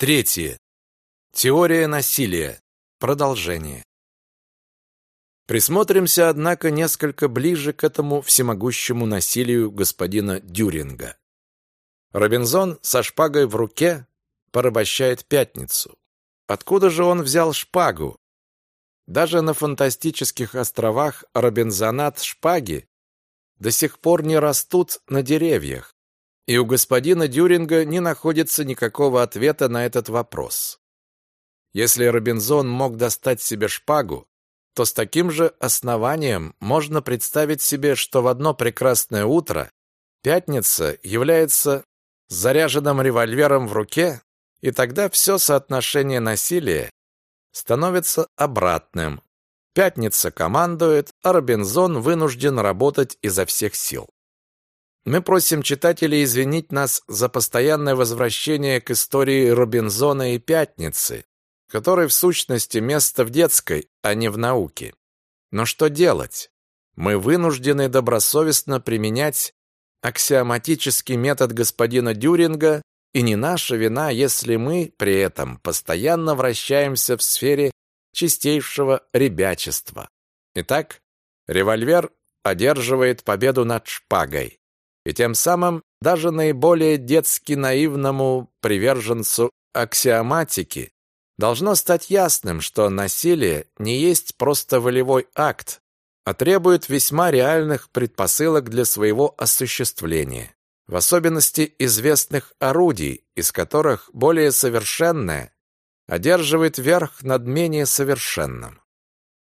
Третье. Теория насилия. Продолжение. Присмотримся, однако, несколько ближе к этому всемогущему насилию господина Дюринга. Робинзон со шпагой в руке порабощает пятницу. Откуда же он взял шпагу? Даже на фантастических островах Робинзонат шпаги до сих пор не растут на деревьях, и у господина Дюринга не находится никакого ответа на этот вопрос. Если Робинзон мог достать себе шпагу, то с таким же основанием можно представить себе, что в одно прекрасное утро пятница является заряженным револьвером в руке, и тогда все соотношение насилия становится обратным. Пятница командует, а Робинзон вынужден работать изо всех сил. Мы просим читателей извинить нас за постоянное возвращение к истории Робинзона и Пятницы, которой в сущности место в детской, а не в науке. Но что делать? Мы вынуждены добросовестно применять аксиоматический метод господина Дюринга, и не наша вина, если мы при этом постоянно вращаемся в сфере чистейшего ребячества. Итак, револьвер одерживает победу над шпагой и тем самым даже наиболее детски наивному приверженцу аксиоматики должно стать ясным, что насилие не есть просто волевой акт, а требует весьма реальных предпосылок для своего осуществления, в особенности известных орудий, из которых более совершенное одерживает верх над менее совершенным.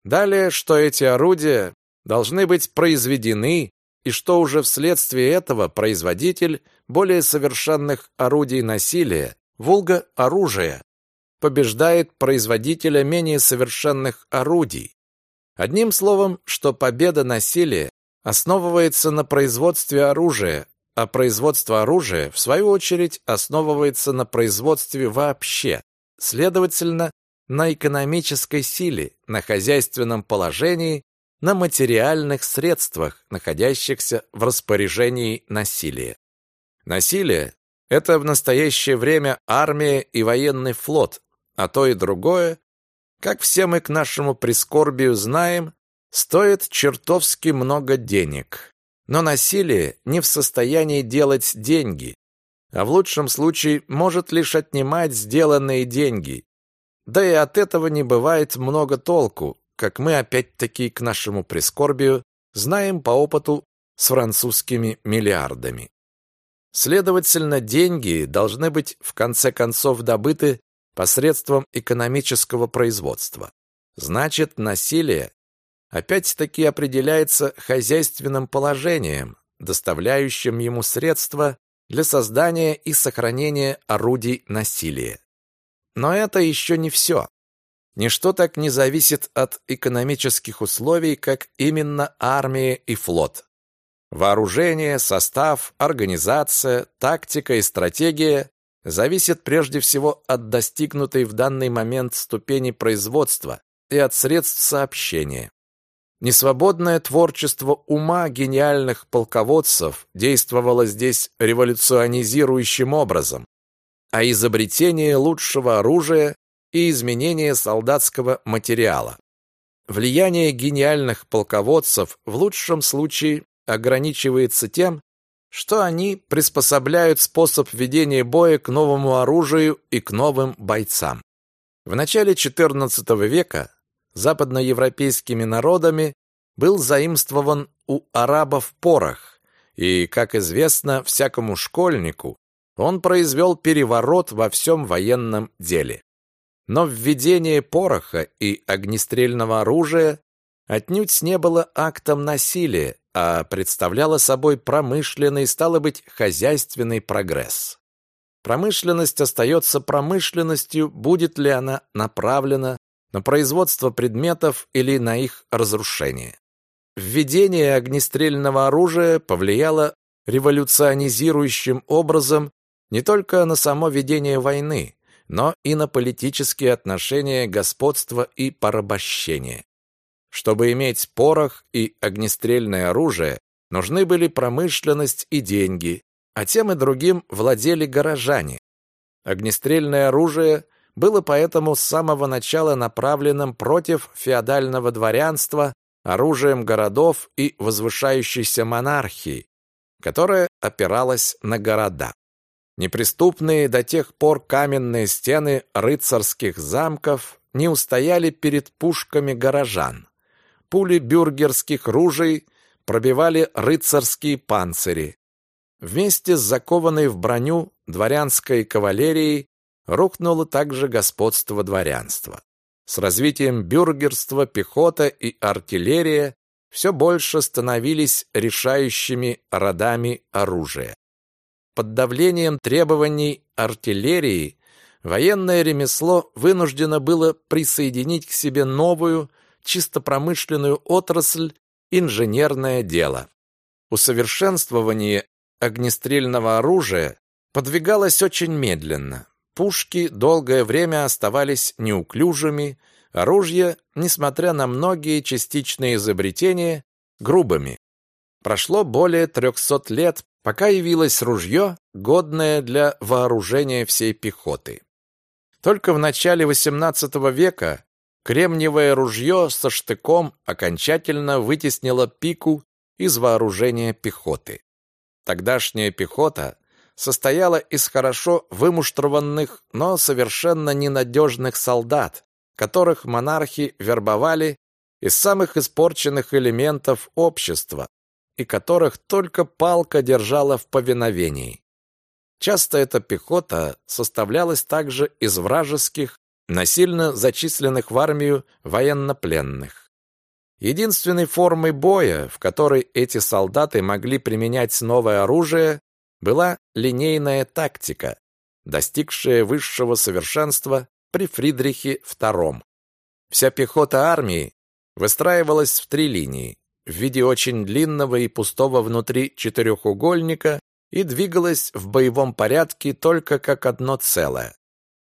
Далее, что эти орудия должны быть произведены и что уже вследствие этого производитель более совершенных орудий насилия, вулга оружия, побеждает производителя менее совершенных орудий. Одним словом, что победа насилия основывается на производстве оружия, а производство оружия, в свою очередь, основывается на производстве вообще, следовательно, на экономической силе, на хозяйственном положении на материальных средствах, находящихся в распоряжении насилия. Насилие – это в настоящее время армия и военный флот, а то и другое, как все мы к нашему прискорбию знаем, стоит чертовски много денег. Но насилие не в состоянии делать деньги, а в лучшем случае может лишь отнимать сделанные деньги. Да и от этого не бывает много толку, как мы опять-таки к нашему прискорбию знаем по опыту с французскими миллиардами. Следовательно, деньги должны быть в конце концов добыты посредством экономического производства. Значит, насилие опять-таки определяется хозяйственным положением, доставляющим ему средства для создания и сохранения орудий насилия. Но это еще не все. Ничто так не зависит от экономических условий, как именно армия и флот. Вооружение, состав, организация, тактика и стратегия зависят прежде всего от достигнутой в данный момент ступени производства и от средств сообщения. Несвободное творчество ума гениальных полководцев действовало здесь революционизирующим образом, а изобретение лучшего оружия и изменение солдатского материала. Влияние гениальных полководцев в лучшем случае ограничивается тем, что они приспособляют способ ведения боя к новому оружию и к новым бойцам. В начале XIV века западноевропейскими народами был заимствован у арабов порох, и, как известно всякому школьнику, он произвел переворот во всем военном деле. Но введение пороха и огнестрельного оружия отнюдь не было актом насилия, а представляло собой промышленный, стало быть, хозяйственный прогресс. Промышленность остается промышленностью, будет ли она направлена на производство предметов или на их разрушение. Введение огнестрельного оружия повлияло революционизирующим образом не только на само ведение войны, но и на политические отношения господства и порабощения. Чтобы иметь порох и огнестрельное оружие, нужны были промышленность и деньги, а тем и другим владели горожане. Огнестрельное оружие было поэтому с самого начала направленным против феодального дворянства, оружием городов и возвышающейся монархии, которая опиралась на города. Неприступные до тех пор каменные стены рыцарских замков не устояли перед пушками горожан. Пули бюргерских ружей пробивали рыцарские панцири. Вместе с закованной в броню дворянской кавалерией рухнуло также господство дворянства. С развитием бюргерства пехота и артиллерия все больше становились решающими родами оружия. Под давлением требований артиллерии военное ремесло вынуждено было присоединить к себе новую, чисто промышленную отрасль инженерное дело. Усовершенствование огнестрельного оружия подвигалось очень медленно. Пушки долгое время оставались неуклюжими, оружие, несмотря на многие частичные изобретения, грубыми. Прошло более 300 лет, пока явилось ружье, годное для вооружения всей пехоты. Только в начале XVIII века кремниевое ружье со штыком окончательно вытеснило пику из вооружения пехоты. Тогдашняя пехота состояла из хорошо вымуштрованных, но совершенно ненадежных солдат, которых монархи вербовали из самых испорченных элементов общества и которых только палка держала в повиновении. Часто эта пехота составлялась также из вражеских, насильно зачисленных в армию военнопленных. Единственной формой боя, в которой эти солдаты могли применять новое оружие, была линейная тактика, достигшая высшего совершенства при Фридрихе II. Вся пехота армии выстраивалась в три линии в виде очень длинного и пустого внутри четырехугольника и двигалась в боевом порядке только как одно целое.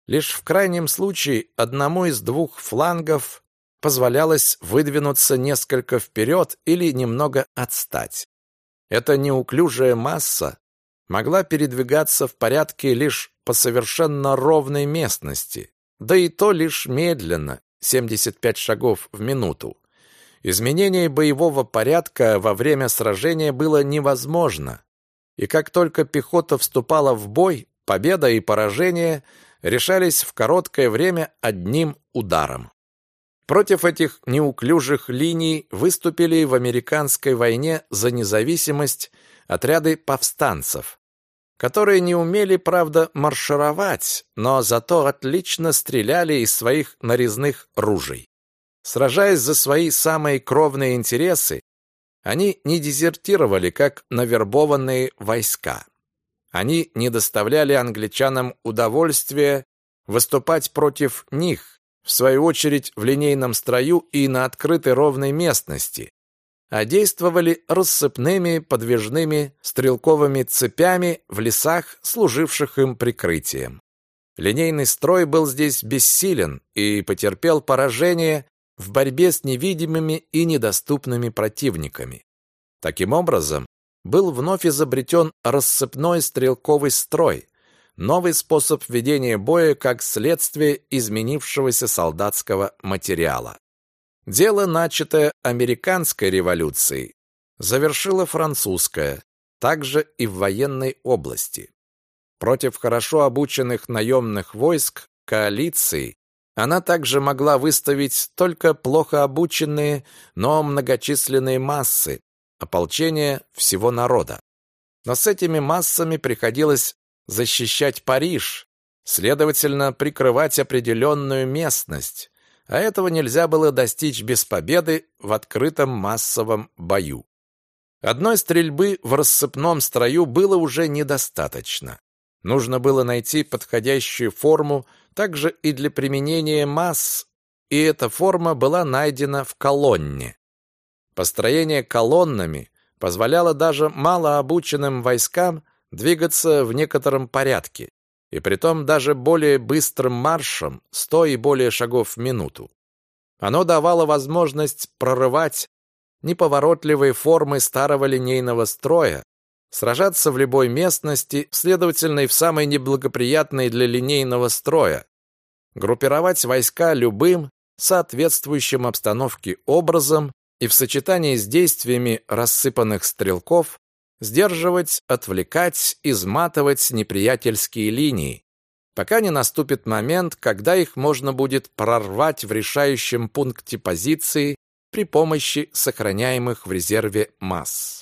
Лишь в крайнем случае одному из двух флангов позволялось выдвинуться несколько вперед или немного отстать. Эта неуклюжая масса могла передвигаться в порядке лишь по совершенно ровной местности, да и то лишь медленно, 75 шагов в минуту. Изменение боевого порядка во время сражения было невозможно, и как только пехота вступала в бой, победа и поражение решались в короткое время одним ударом. Против этих неуклюжих линий выступили в американской войне за независимость отряды повстанцев, которые не умели, правда, маршировать, но зато отлично стреляли из своих нарезных ружей. Сражаясь за свои самые кровные интересы, они не дезертировали, как навербованные войска. Они не доставляли англичанам удовольствия выступать против них, в свою очередь в линейном строю и на открытой ровной местности, а действовали рассыпными подвижными стрелковыми цепями в лесах, служивших им прикрытием. Линейный строй был здесь бессилен и потерпел поражение в борьбе с невидимыми и недоступными противниками. Таким образом, был вновь изобретен рассыпной стрелковый строй, новый способ ведения боя как следствие изменившегося солдатского материала. Дело, начатое американской революцией, завершила французская, также и в военной области. Против хорошо обученных наемных войск коалиции она также могла выставить только плохо обученные, но многочисленные массы, ополчение всего народа. Но с этими массами приходилось защищать Париж, следовательно, прикрывать определенную местность, а этого нельзя было достичь без победы в открытом массовом бою. Одной стрельбы в рассыпном строю было уже недостаточно. Нужно было найти подходящую форму также и для применения масс, и эта форма была найдена в колонне. Построение колоннами позволяло даже малообученным войскам двигаться в некотором порядке и притом даже более быстрым маршем, сто и более шагов в минуту. Оно давало возможность прорывать неповоротливые формы старого линейного строя, сражаться в любой местности, следовательно, и в самой неблагоприятной для линейного строя, группировать войска любым, соответствующим обстановке образом и в сочетании с действиями рассыпанных стрелков сдерживать, отвлекать, изматывать неприятельские линии, пока не наступит момент, когда их можно будет прорвать в решающем пункте позиции при помощи сохраняемых в резерве масс.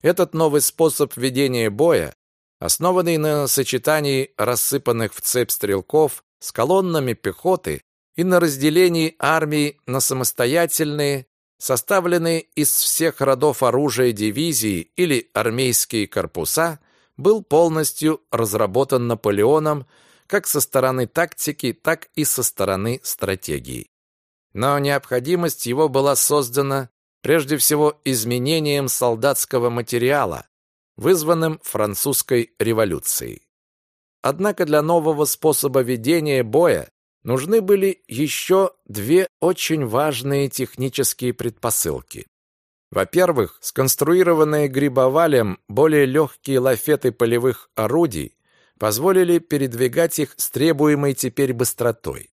Этот новый способ ведения боя, основанный на сочетании рассыпанных в цепь стрелков с колоннами пехоты и на разделении армии на самостоятельные, составленные из всех родов оружия дивизии или армейские корпуса, был полностью разработан Наполеоном как со стороны тактики, так и со стороны стратегии. Но необходимость его была создана прежде всего изменением солдатского материала, вызванным французской революцией. Однако для нового способа ведения боя нужны были еще две очень важные технические предпосылки. Во-первых, сконструированные Грибовалем более легкие лафеты полевых орудий позволили передвигать их с требуемой теперь быстротой.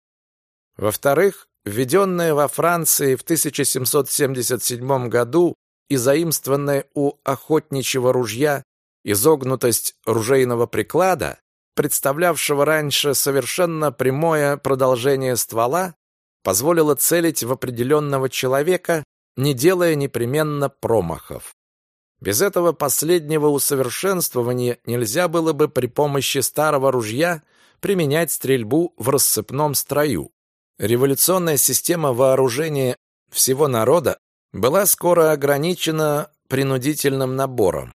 Во-вторых, введенная во Франции в 1777 году и заимствованная у охотничьего ружья изогнутость ружейного приклада, представлявшего раньше совершенно прямое продолжение ствола, позволила целить в определенного человека, не делая непременно промахов. Без этого последнего усовершенствования нельзя было бы при помощи старого ружья применять стрельбу в рассыпном строю. Революционная система вооружения всего народа была скоро ограничена принудительным набором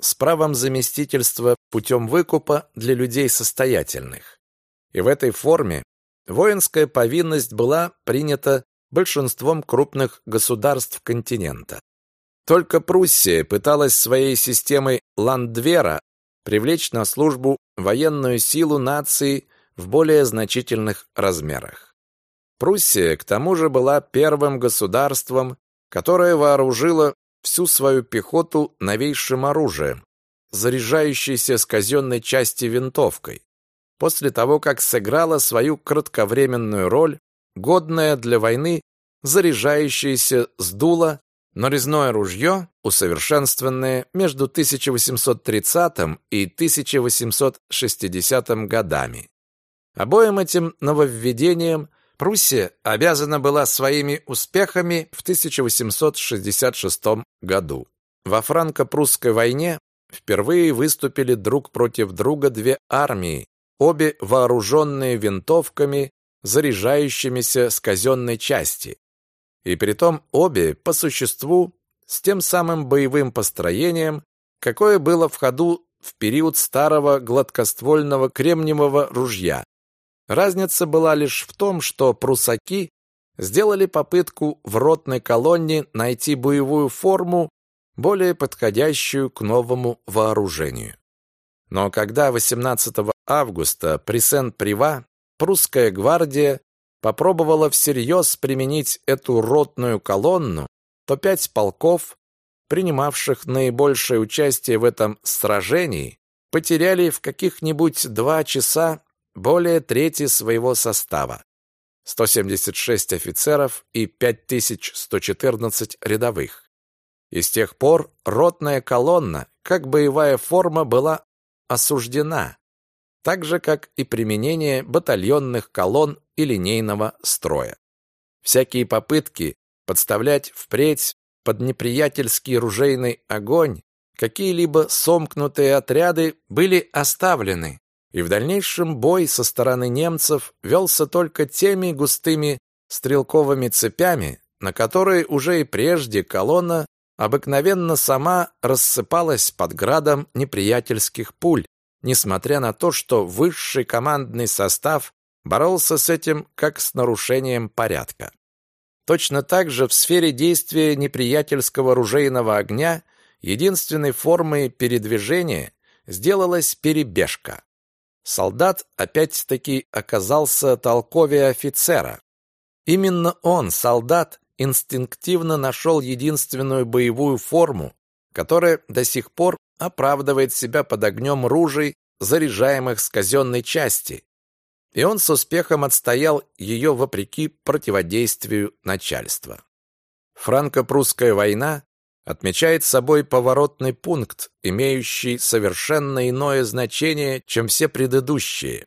с правом заместительства путем выкупа для людей состоятельных. И в этой форме воинская повинность была принята большинством крупных государств континента. Только Пруссия пыталась своей системой Ландвера привлечь на службу военную силу нации в более значительных размерах. Пруссия, к тому же, была первым государством, которое вооружило всю свою пехоту новейшим оружием, заряжающейся с казенной части винтовкой, после того, как сыграла свою кратковременную роль, годная для войны, заряжающаяся с дула Нарезное ружье, усовершенствованное между 1830 и 1860 годами. Обоим этим нововведениям Пруссия обязана была своими успехами в 1866 году. Во франко-прусской войне впервые выступили друг против друга две армии, обе вооруженные винтовками, заряжающимися с казенной части. И притом обе, по существу, с тем самым боевым построением, какое было в ходу в период старого гладкоствольного кремниевого ружья. Разница была лишь в том, что прусаки сделали попытку в ротной колонне найти боевую форму, более подходящую к новому вооружению. Но когда 18 августа при Сен-Прива прусская гвардия попробовала всерьез применить эту ротную колонну, то пять полков, принимавших наибольшее участие в этом сражении, потеряли в каких-нибудь два часа более трети своего состава. 176 офицеров и 5114 рядовых. И с тех пор ротная колонна, как боевая форма, была осуждена, так же, как и применение батальонных колонн и линейного строя. Всякие попытки подставлять впредь под неприятельский ружейный огонь какие-либо сомкнутые отряды были оставлены, и в дальнейшем бой со стороны немцев велся только теми густыми стрелковыми цепями, на которые уже и прежде колонна обыкновенно сама рассыпалась под градом неприятельских пуль, несмотря на то, что высший командный состав боролся с этим как с нарушением порядка. Точно так же в сфере действия неприятельского ружейного огня единственной формой передвижения сделалась перебежка. Солдат опять-таки оказался толковее офицера. Именно он, солдат, инстинктивно нашел единственную боевую форму, которая до сих пор оправдывает себя под огнем ружей, заряжаемых с казенной части, и он с успехом отстоял ее вопреки противодействию начальства. Франко-прусская война отмечает собой поворотный пункт, имеющий совершенно иное значение, чем все предыдущие.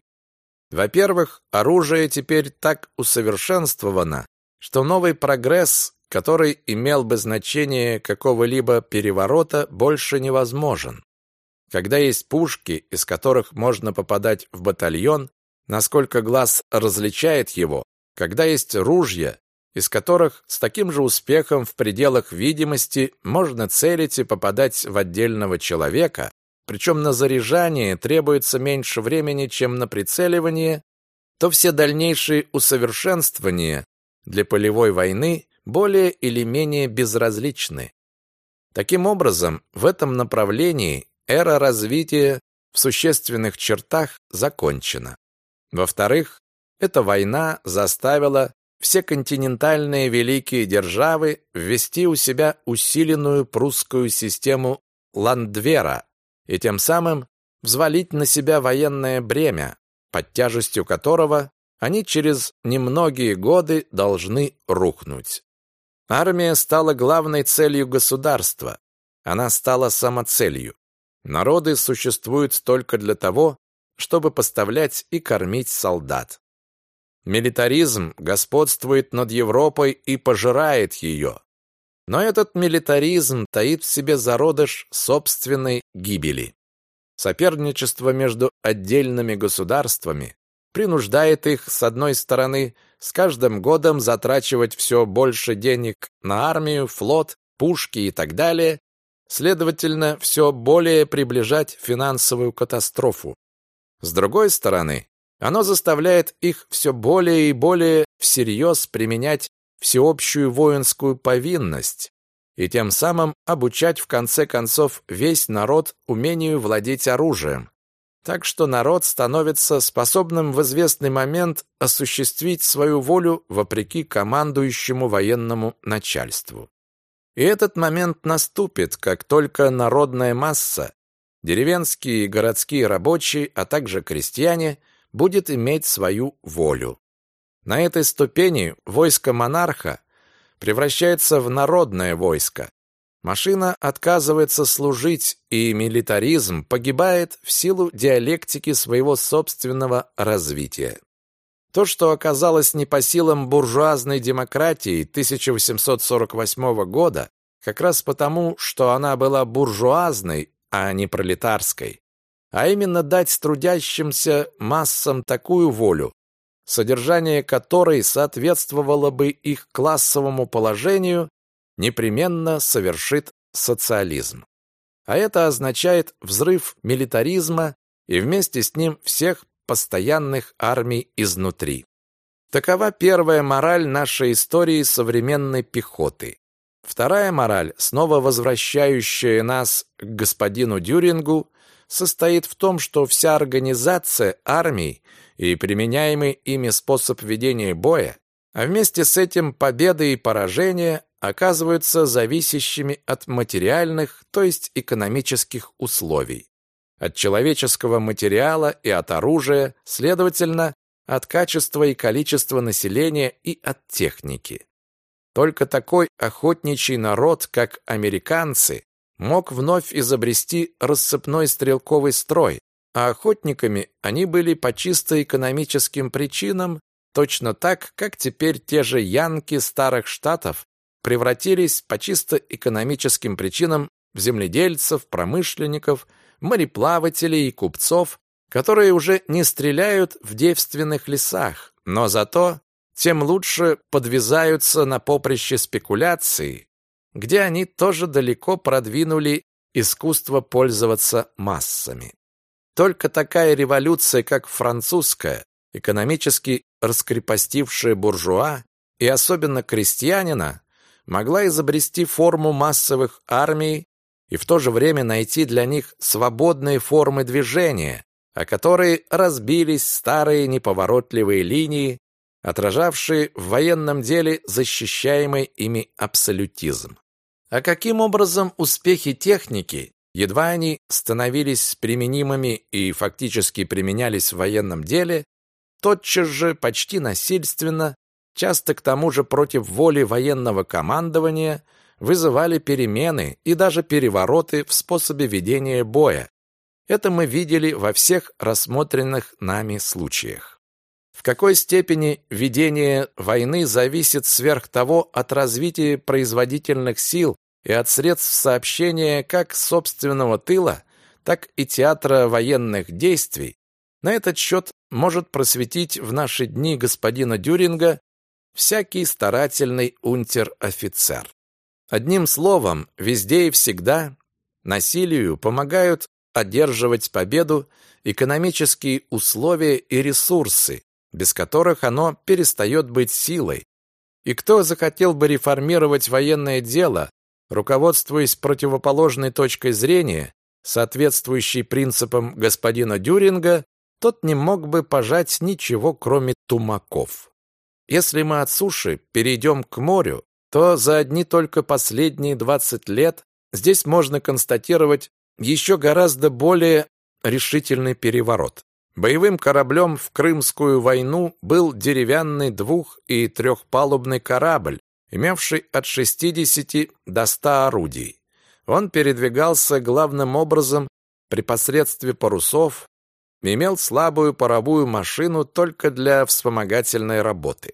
Во-первых, оружие теперь так усовершенствовано, что новый прогресс, который имел бы значение какого-либо переворота, больше невозможен. Когда есть пушки, из которых можно попадать в батальон, насколько глаз различает его, когда есть ружья, из которых с таким же успехом в пределах видимости можно целить и попадать в отдельного человека, причем на заряжание требуется меньше времени, чем на прицеливание, то все дальнейшие усовершенствования для полевой войны более или менее безразличны. Таким образом, в этом направлении эра развития в существенных чертах закончена. Во-вторых, эта война заставила все континентальные великие державы ввести у себя усиленную прусскую систему Ландвера и тем самым взвалить на себя военное бремя, под тяжестью которого они через немногие годы должны рухнуть. Армия стала главной целью государства. Она стала самоцелью. Народы существуют только для того, чтобы поставлять и кормить солдат. Милитаризм господствует над Европой и пожирает ее. Но этот милитаризм таит в себе зародыш собственной гибели. Соперничество между отдельными государствами принуждает их, с одной стороны, с каждым годом затрачивать все больше денег на армию, флот, пушки и так далее, следовательно, все более приближать финансовую катастрофу. С другой стороны, оно заставляет их все более и более всерьез применять всеобщую воинскую повинность и тем самым обучать в конце концов весь народ умению владеть оружием. Так что народ становится способным в известный момент осуществить свою волю вопреки командующему военному начальству. И этот момент наступит, как только народная масса, деревенские и городские рабочие, а также крестьяне – будет иметь свою волю. На этой ступени войско монарха превращается в народное войско. Машина отказывается служить, и милитаризм погибает в силу диалектики своего собственного развития. То, что оказалось не по силам буржуазной демократии 1848 года, как раз потому, что она была буржуазной, а не пролетарской, а именно дать трудящимся массам такую волю, содержание которой соответствовало бы их классовому положению, непременно совершит социализм. А это означает взрыв милитаризма и вместе с ним всех постоянных армий изнутри. Такова первая мораль нашей истории современной пехоты. Вторая мораль, снова возвращающая нас к господину Дюрингу, состоит в том, что вся организация армий и применяемый ими способ ведения боя, а вместе с этим победы и поражения оказываются зависящими от материальных, то есть экономических условий, от человеческого материала и от оружия, следовательно, от качества и количества населения и от техники. Только такой охотничий народ, как американцы, мог вновь изобрести рассыпной стрелковый строй, а охотниками они были по чисто экономическим причинам, точно так, как теперь те же янки старых штатов превратились по чисто экономическим причинам в земледельцев, промышленников, мореплавателей и купцов, которые уже не стреляют в девственных лесах, но зато тем лучше подвязаются на поприще спекуляции, где они тоже далеко продвинули искусство пользоваться массами. Только такая революция, как французская, экономически раскрепостившая буржуа и особенно крестьянина, могла изобрести форму массовых армий и в то же время найти для них свободные формы движения, о которые разбились старые неповоротливые линии, отражавшие в военном деле защищаемый ими абсолютизм. А каким образом успехи техники Едва они становились применимыми и фактически применялись в военном деле, тотчас же, почти насильственно, часто к тому же против воли военного командования, вызывали перемены и даже перевороты в способе ведения боя. Это мы видели во всех рассмотренных нами случаях. В какой степени ведение войны зависит сверх того от развития производительных сил и от средств сообщения как собственного тыла, так и театра военных действий, на этот счет может просветить в наши дни господина Дюринга всякий старательный унтер-офицер. Одним словом, везде и всегда насилию помогают одерживать победу экономические условия и ресурсы, без которых оно перестает быть силой. И кто захотел бы реформировать военное дело, руководствуясь противоположной точкой зрения, соответствующей принципам господина Дюринга, тот не мог бы пожать ничего, кроме тумаков. Если мы от суши перейдем к морю, то за одни только последние 20 лет здесь можно констатировать еще гораздо более решительный переворот. Боевым кораблем в Крымскую войну был деревянный двух- и трехпалубный корабль, имевший от 60 до 100 орудий. Он передвигался главным образом при посредстве парусов, имел слабую паровую машину только для вспомогательной работы.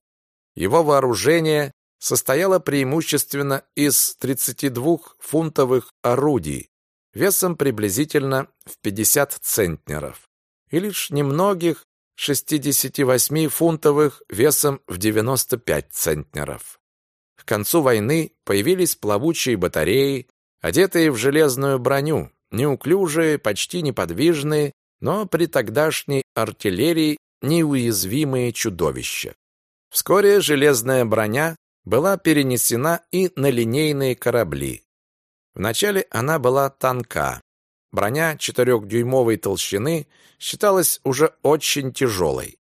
Его вооружение состояло преимущественно из 32-фунтовых орудий, весом приблизительно в 50 центнеров и лишь немногих 68-фунтовых весом в 95 центнеров. К концу войны появились плавучие батареи, одетые в железную броню, неуклюжие, почти неподвижные, но при тогдашней артиллерии неуязвимые чудовища. Вскоре железная броня была перенесена и на линейные корабли. Вначале она была тонка, Броня четырехдюймовой толщины считалась уже очень тяжелой.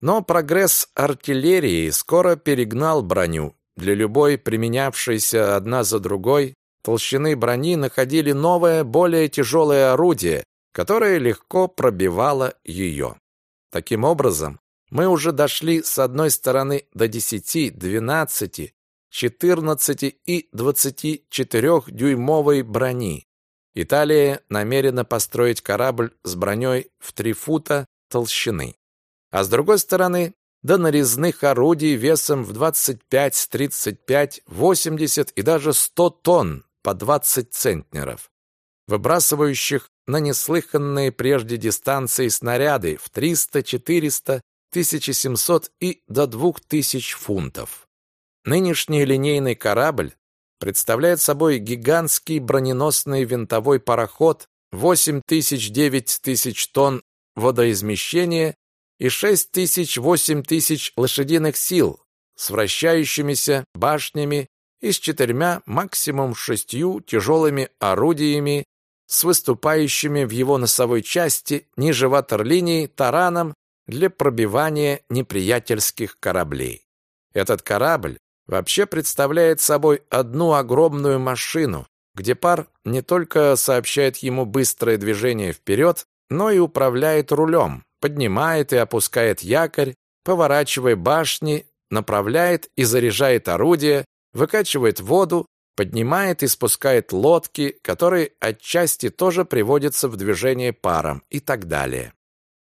Но прогресс артиллерии скоро перегнал броню. Для любой применявшейся одна за другой толщины брони находили новое, более тяжелое орудие, которое легко пробивало ее. Таким образом, мы уже дошли с одной стороны до 10, 12, 14 и 24 дюймовой брони, Италия намерена построить корабль с броней в 3 фута толщины. А с другой стороны, до нарезных орудий весом в 25, 35, 80 и даже 100 тонн по 20 центнеров, выбрасывающих на неслыханные прежде дистанции снаряды в 300, 400, 1700 и до 2000 фунтов. Нынешний линейный корабль представляет собой гигантский броненосный винтовой пароход 8 тысяч-9 тысяч тонн водоизмещения и 6 тысяч-8 тысяч лошадиных сил с вращающимися башнями и с четырьмя, максимум шестью тяжелыми орудиями с выступающими в его носовой части ниже ватерлинии тараном для пробивания неприятельских кораблей. Этот корабль вообще представляет собой одну огромную машину, где пар не только сообщает ему быстрое движение вперед, но и управляет рулем, поднимает и опускает якорь, поворачивая башни, направляет и заряжает орудия, выкачивает воду, поднимает и спускает лодки, которые отчасти тоже приводятся в движение паром и так далее.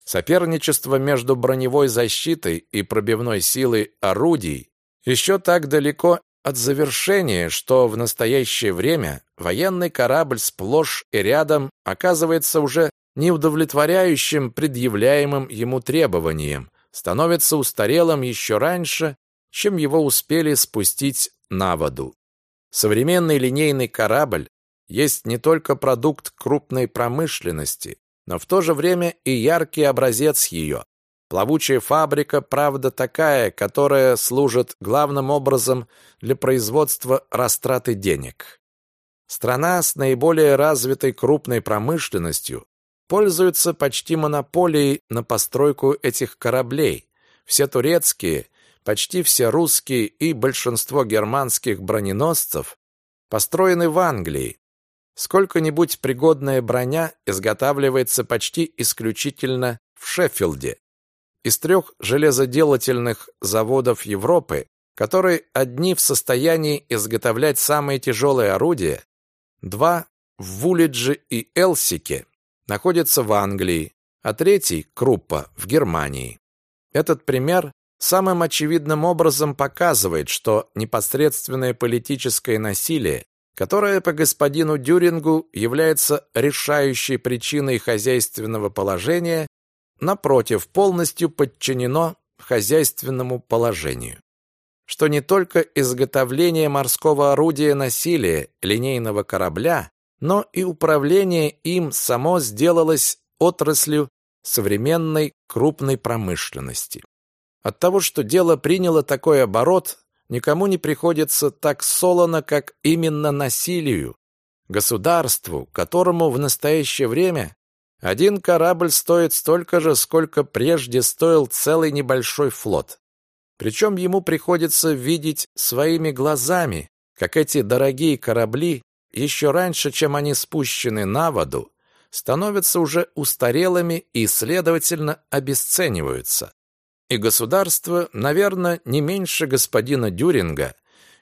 Соперничество между броневой защитой и пробивной силой орудий еще так далеко от завершения, что в настоящее время военный корабль сплошь и рядом оказывается уже неудовлетворяющим предъявляемым ему требованиям, становится устарелым еще раньше, чем его успели спустить на воду. Современный линейный корабль есть не только продукт крупной промышленности, но в то же время и яркий образец ее. Плавучая фабрика, правда, такая, которая служит главным образом для производства растраты денег. Страна с наиболее развитой крупной промышленностью пользуется почти монополией на постройку этих кораблей. Все турецкие, почти все русские и большинство германских броненосцев построены в Англии. Сколько-нибудь пригодная броня изготавливается почти исключительно в Шеффилде. Из трех железоделательных заводов Европы, которые одни в состоянии изготовлять самые тяжелые орудия, два в Вулидже и Элсике находятся в Англии, а третий, Круппа, в Германии. Этот пример самым очевидным образом показывает, что непосредственное политическое насилие, которое по господину Дюрингу является решающей причиной хозяйственного положения, напротив, полностью подчинено хозяйственному положению. Что не только изготовление морского орудия насилия, линейного корабля, но и управление им само сделалось отраслью современной крупной промышленности. От того, что дело приняло такой оборот, никому не приходится так солоно, как именно насилию, государству, которому в настоящее время один корабль стоит столько же, сколько прежде стоил целый небольшой флот. Причем ему приходится видеть своими глазами, как эти дорогие корабли еще раньше, чем они спущены на воду, становятся уже устарелыми и, следовательно, обесцениваются. И государство, наверное, не меньше господина Дюринга,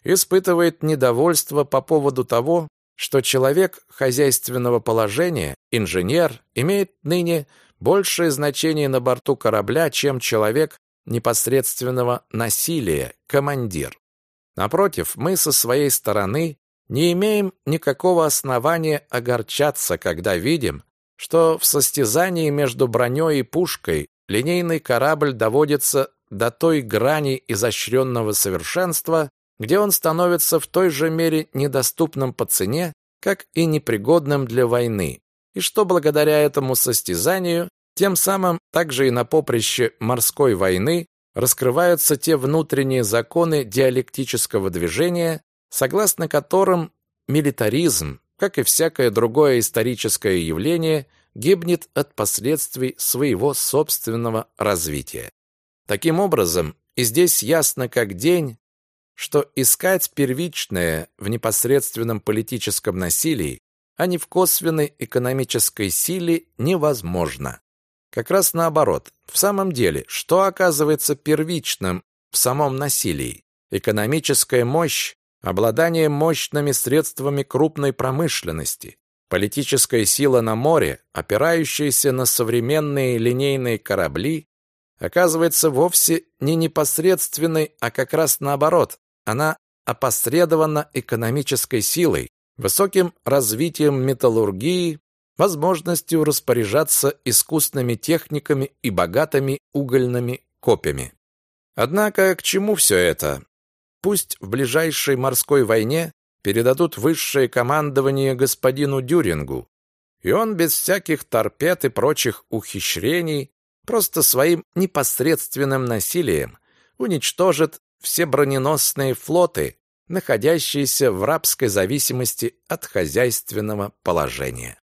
испытывает недовольство по поводу того, что человек хозяйственного положения, инженер, имеет ныне большее значение на борту корабля, чем человек непосредственного насилия, командир. Напротив, мы со своей стороны не имеем никакого основания огорчаться, когда видим, что в состязании между броней и пушкой линейный корабль доводится до той грани изощренного совершенства, где он становится в той же мере недоступным по цене, как и непригодным для войны, и что благодаря этому состязанию, тем самым также и на поприще морской войны раскрываются те внутренние законы диалектического движения, согласно которым милитаризм, как и всякое другое историческое явление, гибнет от последствий своего собственного развития. Таким образом, и здесь ясно как день, что искать первичное в непосредственном политическом насилии, а не в косвенной экономической силе невозможно. Как раз наоборот. В самом деле, что оказывается первичным в самом насилии? Экономическая мощь обладание мощными средствами крупной промышленности, политическая сила на море, опирающаяся на современные линейные корабли, оказывается вовсе не непосредственной, а как раз наоборот, она опосредована экономической силой, высоким развитием металлургии, возможностью распоряжаться искусными техниками и богатыми угольными копьями. Однако к чему все это? Пусть в ближайшей морской войне передадут высшее командование господину Дюрингу, и он без всяких торпед и прочих ухищрений просто своим непосредственным насилием уничтожит все броненосные флоты, находящиеся в рабской зависимости от хозяйственного положения.